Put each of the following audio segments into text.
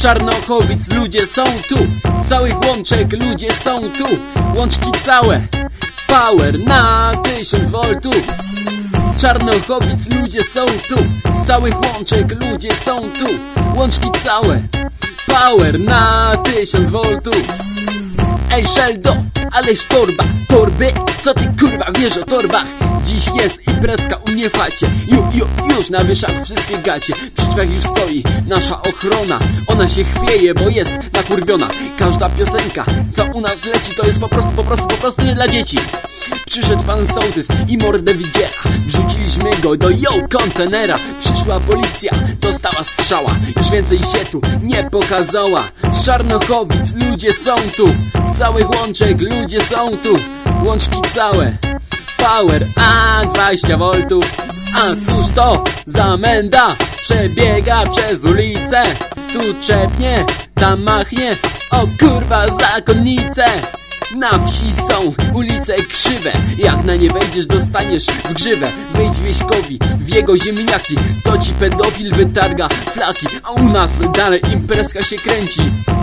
Czarnochowic ludzie są tu. Z całych łączek ludzie są tu. Łączki całe. Power na tysiąc voltów. Z Czarnochowic ludzie są tu. Z całych łączek ludzie są tu. Łączki całe. Power na tysiąc voltów. Ej Sheldo, aleś torba. Torby, co ty kurwa wiesz o torbach Dziś jest imprezka u mnie facie Ju, ju, już na wieszaku wszystkie gacie. Przy drzwiach już stoi nasza ochrona. Ona się chwieje, bo jest nakurwiona. Każda piosenka, co u nas leci To jest po prostu, po prostu, po prostu nie dla dzieci. Przyszedł pan sołtys i mordę widziała Wrzuciliśmy go do yo kontenera. Przyszła policja, dostała strzała. Już więcej się tu nie pokazała. Z Czarnochowic ludzie są tu. Z całych łączek ludzie są tu. Łączki całe Power, a 20 voltów. A cóż to za menda? Przebiega przez ulicę. Tu czepnie, tam machnie. O kurwa zakonnice na wsi są ulice krzywe. Jak na nie wejdziesz dostaniesz w grzywę. Wejdź wieśkowi w jego ziemniaki. To ci pedofil wytarga flaki A u nas dalej imprezka się kręci.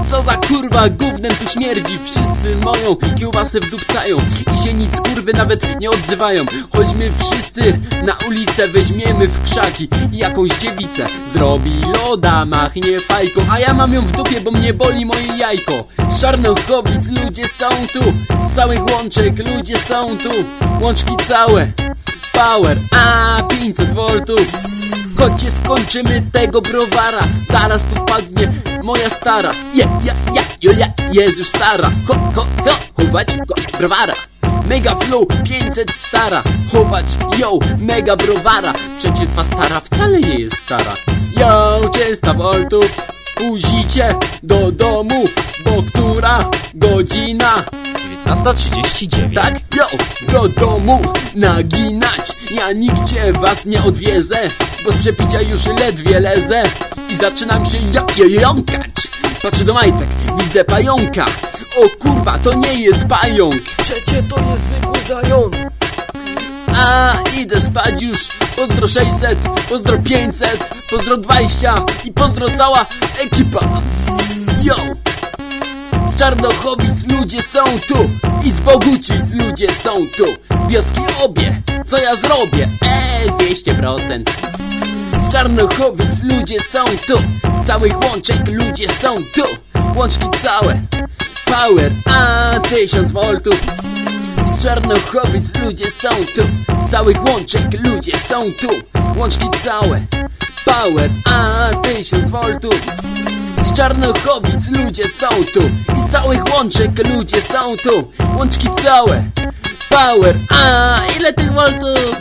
Co za kurwa gównem tu śmierdzi? Wszyscy moją kiełbasę wdupcają I się nic kurwy nawet nie odzywają. Chodźmy wszyscy na ulicę Weźmiemy w krzaki i jakąś dziewicę. Zrobi loda, machnie fajką A ja mam ją w dupie, bo mnie boli moje jajko. Z Czarnochowic ludzie są tu Z całych łączek ludzie są tu. Łączki całe Power, a 500 voltów. Chodźcie skończymy tego browara Zaraz tu wpadnie moja stara. Je, ja, ja, jo, ja, jest już stara. Ho, ho, ho, chować go, browara. Mega flow 500 stara. Chować, yo, mega browara. Przecież twa stara wcale nie jest stara. Yo, 300 voltów Puzicie do domu Bo która godzina 19.39 tak, yo, do domu naginać. Ja nigdzie was nie odwiezę Bo z przepicia już ledwie lezę. I zaczynam się jąkać. Patrzę do majtek, widzę pająka. O kurwa, to nie jest pająk. Przecie to jest zwykły zając. A, idę spać już. Pozdro 600, pozdro 500 Pozdro 20 i pozdro cała ekipa. Yo! Czarnochowic ludzie są tu. I z Bogucic ludzie są tu. Wioski obie, co ja zrobię? Eee, 200% Z Czarnochowic ludzie są tu. Z całych łączek ludzie są tu. Łączki całe. Power, a 1000 voltów. Z Czarnochowic ludzie są tu. Z całych łączek ludzie są tu. Łączki całe. Power, a 1000 voltów Z Czarnochowic ludzie są tu. I z całych łączek ludzie są tu. Łączki całe. Power, a ile tych voltów